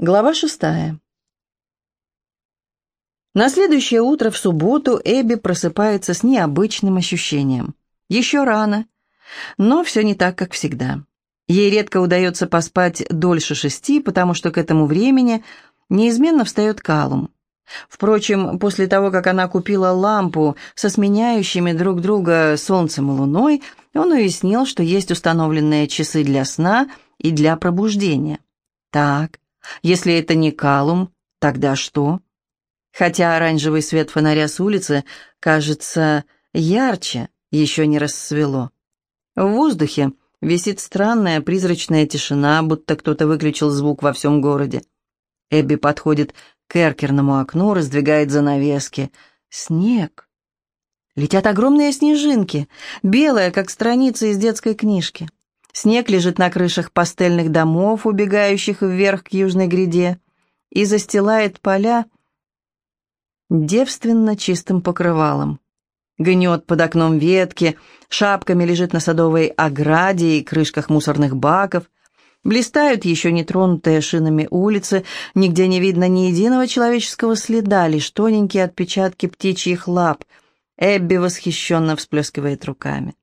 Глава шестая. На следующее утро в субботу Эбби просыпается с необычным ощущением. Еще рано, но все не так, как всегда. Ей редко удается поспать дольше шести, потому что к этому времени неизменно встает Калум. Впрочем, после того, как она купила лампу со сменяющими друг друга солнцем и луной, он уяснил, что есть установленные часы для сна и для пробуждения. Так, если это не Калум, тогда что? Хотя оранжевый свет фонаря с улицы кажется ярче, еще не рассвело. В воздухе висит странная призрачная тишина, будто кто-то выключил звук во всем городе. Эбби подходит к эркерному окну, раздвигает занавески. Снег. Летят огромные снежинки, белые, как страницы из детской книжки. Снег лежит на крышах пастельных домов, убегающих вверх к южной гряде, и застилает поля девственно чистым покрывалом. Гнет под окном ветки, шапками лежит на садовой ограде и крышках мусорных баков. Блистают еще не тронутые шинами улицы, нигде не видно ни единого человеческого следа, лишь тоненькие отпечатки птичьих лап. Эбби восхищенно всплескивает руками.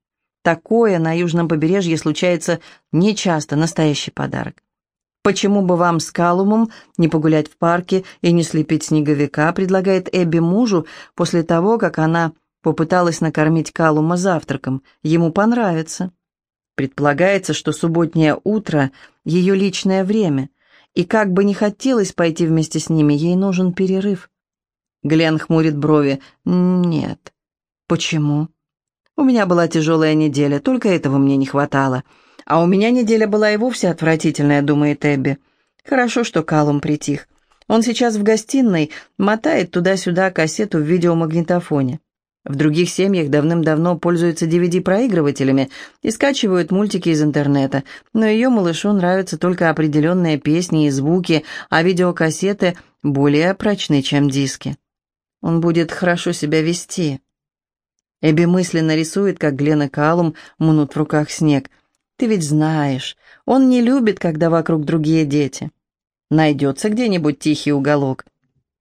Такое на южном побережье случается нечасто, настоящий подарок. «Почему бы вам с Калумом не погулять в парке и не слепить снеговика?» предлагает Эбби мужу после того, как она попыталась накормить Калума завтраком. Ему понравится. Предполагается, что субботнее утро — ее личное время, и как бы не хотелось пойти вместе с ними, ей нужен перерыв. Глен хмурит брови. «Нет». «Почему?» У меня была тяжелая неделя, только этого мне не хватало. А у меня неделя была и вовсе отвратительная, думает Эбби. Хорошо, что Калум притих. Он сейчас в гостиной, мотает туда-сюда кассету в видеомагнитофоне. В других семьях давным-давно пользуются DVD-проигрывателями и скачивают мультики из интернета, но ее малышу нравятся только определенные песни и звуки, а видеокассеты более прочны, чем диски. Он будет хорошо себя вести. Эбби мысленно рисует, как Глен и Калум мнут в руках снег. «Ты ведь знаешь, он не любит, когда вокруг другие дети. Найдется где-нибудь тихий уголок.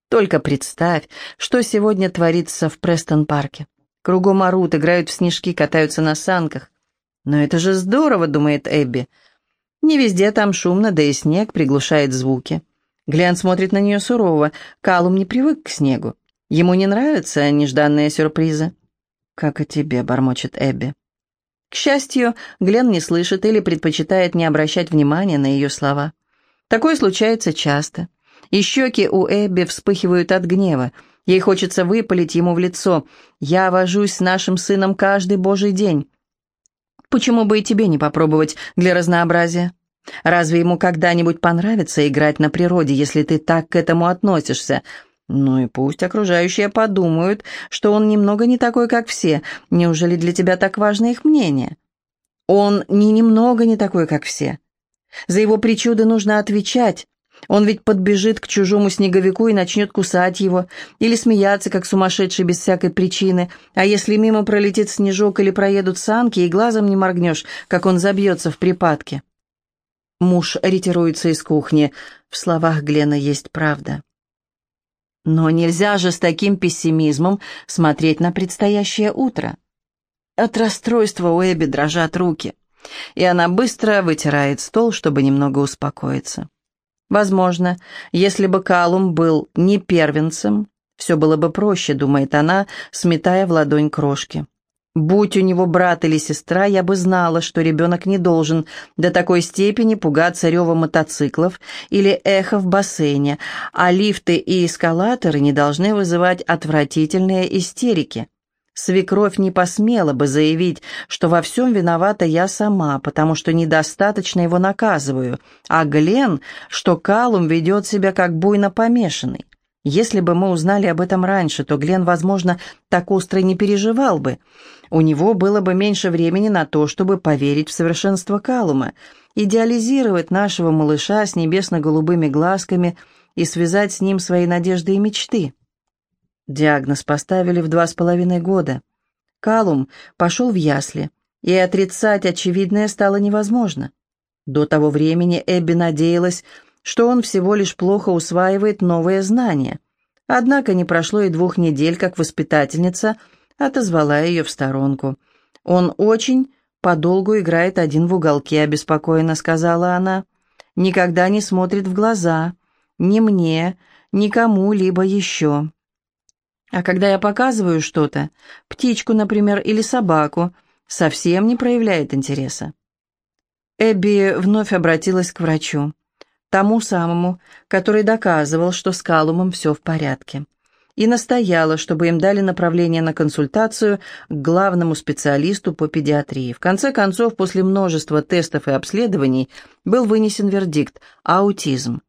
Только представь, что сегодня творится в Престон-парке. Кругом орут, играют в снежки, катаются на санках. Но это же здорово, думает Эбби. Не везде там шумно, да и снег приглушает звуки. Глен смотрит на нее сурово. Калум не привык к снегу. Ему не нравятся нежданные сюрпризы. «Как и тебе», — бормочет Эбби. К счастью, Глен не слышит или предпочитает не обращать внимания на ее слова. Такое случается часто. И щеки у Эбби вспыхивают от гнева. Ей хочется выпалить ему в лицо. «Я вожусь с нашим сыном каждый божий день». «Почему бы и тебе не попробовать для разнообразия? Разве ему когда-нибудь понравится играть на природе, если ты так к этому относишься?» Ну и пусть окружающие подумают, что он немного не такой, как все. Неужели для тебя так важно их мнение? Он не немного не такой, как все. За его причуды нужно отвечать. Он ведь подбежит к чужому снеговику и начнет кусать его, или смеяться, как сумасшедший, без всякой причины. А если мимо пролетит снежок или проедут санки, и глазом не моргнешь, как он забьется в припадке. Муж ретируется из кухни. В словах Глена есть правда. Но нельзя же с таким пессимизмом смотреть на предстоящее утро. От расстройства у Эбби дрожат руки, и она быстро вытирает стол, чтобы немного успокоиться. Возможно, если бы Калум был не первенцем, все было бы проще, думает она, сметая в ладонь крошки. Будь у него брат или сестра, я бы знала, что ребенок не должен до такой степени пугаться рева мотоциклов или эхо в бассейне, а лифты и эскалаторы не должны вызывать отвратительные истерики. Свекровь не посмела бы заявить, что во всем виновата я сама, потому что недостаточно его наказываю, а Глен, что Калум ведет себя как буйно помешанный. Если бы мы узнали об этом раньше, то Глен, возможно, так остро не переживал бы. У него было бы меньше времени на то, чтобы поверить в совершенство Калума, идеализировать нашего малыша с небесно-голубыми глазками и связать с ним свои надежды и мечты. Диагноз поставили в два с половиной года. Калум пошел в ясли, и отрицать очевидное стало невозможно. До того времени Эбби надеялась, что он всего лишь плохо усваивает новые знания. Однако не прошло и двух недель, как воспитательница отозвала ее в сторонку. «Он очень подолгу играет один в уголке», — обеспокоенно сказала она. «Никогда не смотрит в глаза. Ни мне, ни кому-либо еще. А когда я показываю что-то, птичку, например, или собаку, совсем не проявляет интереса». Эбби вновь обратилась к врачу тому самому, который доказывал, что с Калумом все в порядке, и настояла, чтобы им дали направление на консультацию к главному специалисту по педиатрии. В конце концов, после множества тестов и обследований, был вынесен вердикт – аутизм.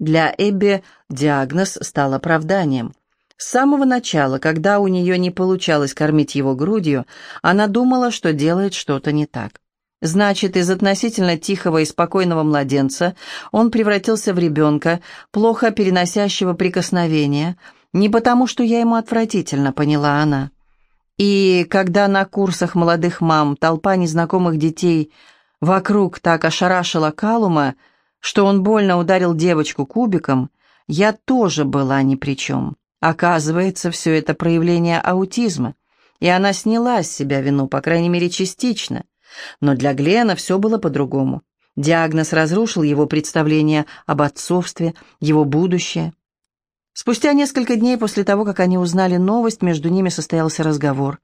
Для Эбби диагноз стал оправданием. С самого начала, когда у нее не получалось кормить его грудью, она думала, что делает что-то не так. Значит, из относительно тихого и спокойного младенца он превратился в ребенка, плохо переносящего прикосновения, не потому, что я ему отвратительно, поняла она. И когда на курсах молодых мам толпа незнакомых детей вокруг так ошарашила Калума, что он больно ударил девочку кубиком, я тоже была ни при чем. Оказывается, все это проявление аутизма, и она сняла с себя вину, по крайней мере, частично. Но для Глена все было по-другому. Диагноз разрушил его представление об отцовстве, его будущее. Спустя несколько дней после того, как они узнали новость, между ними состоялся разговор.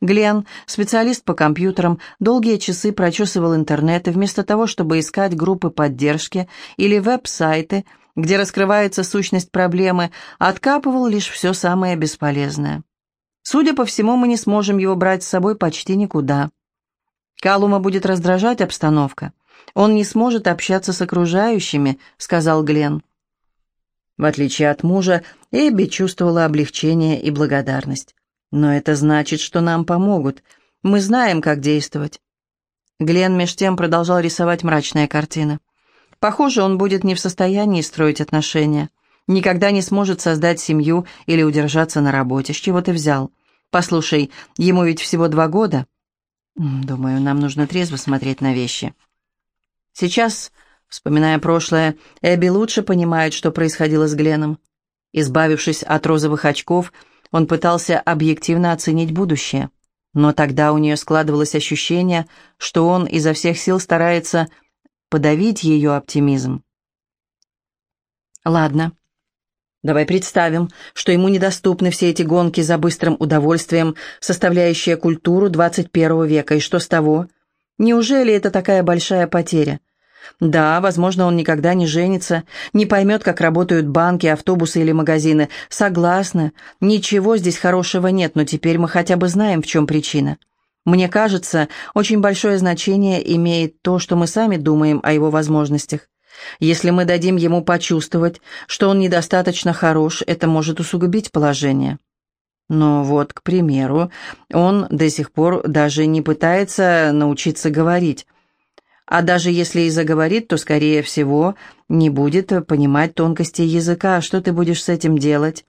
Глен, специалист по компьютерам, долгие часы прочесывал интернет и вместо того, чтобы искать группы поддержки или веб-сайты, где раскрывается сущность проблемы, откапывал лишь все самое бесполезное. Судя по всему, мы не сможем его брать с собой почти никуда. Калума будет раздражать обстановка. Он не сможет общаться с окружающими», — сказал Глен. В отличие от мужа, Эбби чувствовала облегчение и благодарность. «Но это значит, что нам помогут. Мы знаем, как действовать». Глен меж тем продолжал рисовать мрачные картины. Похоже, он будет не в состоянии строить отношения. Никогда не сможет создать семью или удержаться на работе. С чего ты взял? Послушай, ему ведь всего два года. Думаю, нам нужно трезво смотреть на вещи. Сейчас, вспоминая прошлое, Эбби лучше понимает, что происходило с Гленом. Избавившись от розовых очков, он пытался объективно оценить будущее. Но тогда у нее складывалось ощущение, что он изо всех сил старается подавить ее оптимизм. «Ладно, Давай представим, что ему недоступны все эти гонки за быстрым удовольствием, составляющие культуру 21 века, и что с того? Неужели это такая большая потеря? Да, возможно, он никогда не женится, не поймет, как работают банки, автобусы или магазины. Согласна, ничего здесь хорошего нет, но теперь мы хотя бы знаем, в чем причина. Мне кажется, очень большое значение имеет то, что мы сами думаем о его возможностях. Если мы дадим ему почувствовать, что он недостаточно хорош, это может усугубить положение. Но вот, к примеру, он до сих пор даже не пытается научиться говорить. А даже если и заговорит, то, скорее всего, не будет понимать тонкости языка. Что ты будешь с этим делать?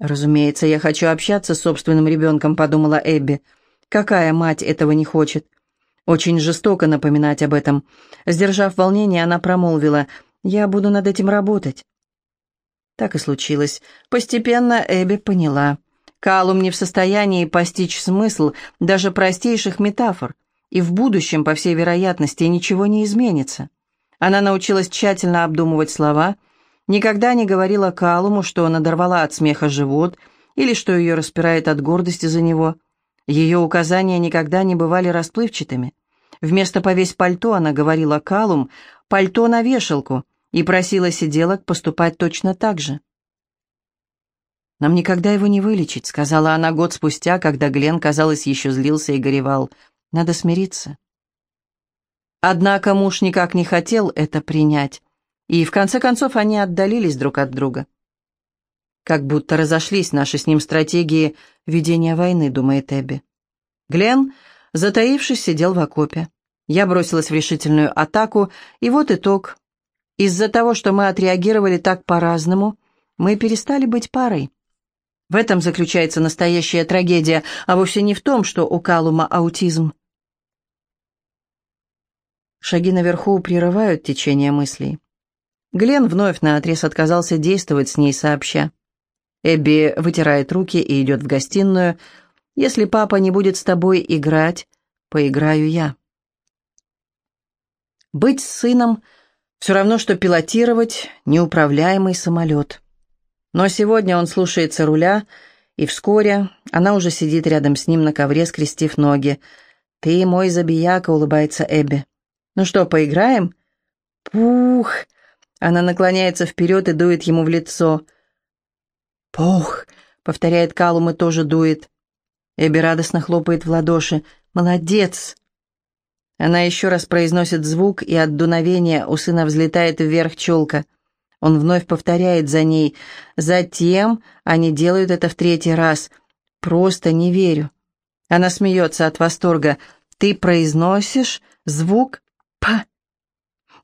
«Разумеется, я хочу общаться с собственным ребенком», — подумала Эбби. «Какая мать этого не хочет? Очень жестоко напоминать об этом. Сдержав волнение, она промолвила, «Я буду над этим работать». Так и случилось. Постепенно Эбби поняла. Калум не в состоянии постичь смысл даже простейших метафор, и в будущем, по всей вероятности, ничего не изменится. Она научилась тщательно обдумывать слова, никогда не говорила Калуму, что надорвала от смеха живот или что ее распирает от гордости за него – ее указания никогда не бывали расплывчатыми. Вместо «повесь пальто» она говорила «калум», «пальто на вешалку» и просила сиделок поступать точно так же. «Нам никогда его не вылечить», — сказала она год спустя, когда Глен, казалось, еще злился и горевал. «Надо смириться». Однако муж никак не хотел это принять, и в конце концов они отдалились друг от друга. Как будто разошлись наши с ним стратегии ведения войны, думает Эбби. Глен, затаившись, сидел в окопе. Я бросилась в решительную атаку, и вот итог. Из-за того, что мы отреагировали так по-разному, мы перестали быть парой. В этом заключается настоящая трагедия, а вовсе не в том, что у Калума аутизм. Шаги наверху прерывают течение мыслей. Глен вновь наотрез отказался действовать с ней сообща. Эбби вытирает руки и идет в гостиную. «Если папа не будет с тобой играть, поиграю я». Быть с сыном все равно, что пилотировать неуправляемый самолет. Но сегодня он слушается руля, и вскоре она уже сидит рядом с ним на ковре, скрестив ноги. «Ты мой забияка», — улыбается Эбби. «Ну что, поиграем?» «Пух!» Она наклоняется вперед и дует ему в лицо. «Пух!» — повторяет Калум и тоже дует. Эбби радостно хлопает в ладоши. «Молодец!» Она еще раз произносит звук, и от дуновения у сына взлетает вверх челка. Он вновь повторяет за ней. Затем они делают это в третий раз. Просто не верю. Она смеется от восторга. «Ты произносишь звук «п».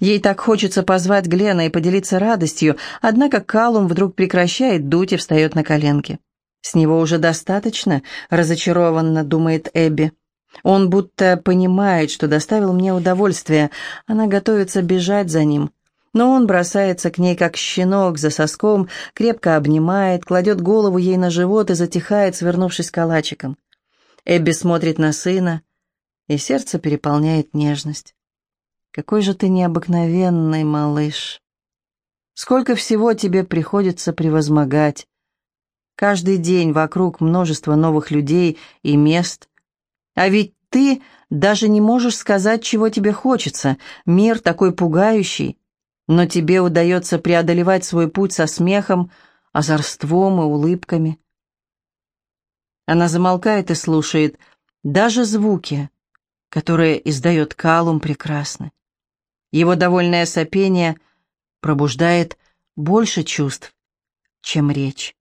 Ей так хочется позвать Глена и поделиться радостью, однако Калум вдруг прекращает дуть и встает на коленки. «С него уже достаточно», — разочарованно думает Эбби. Он будто понимает, что доставил мне удовольствие. Она готовится бежать за ним. Но он бросается к ней, как щенок, за соском, крепко обнимает, кладет голову ей на живот и затихает, свернувшись калачиком. Эбби смотрит на сына, и сердце переполняет нежность. «Какой же ты необыкновенный малыш! Сколько всего тебе приходится превозмогать! Каждый день вокруг множество новых людей и мест, а ведь ты даже не можешь сказать, чего тебе хочется. Мир такой пугающий. Но тебе удается преодолевать свой путь со смехом, озорством и улыбками. Она замолкает и слушает. Даже звуки, которые издает Калум, прекрасны. Его довольное сопение пробуждает больше чувств, чем речь.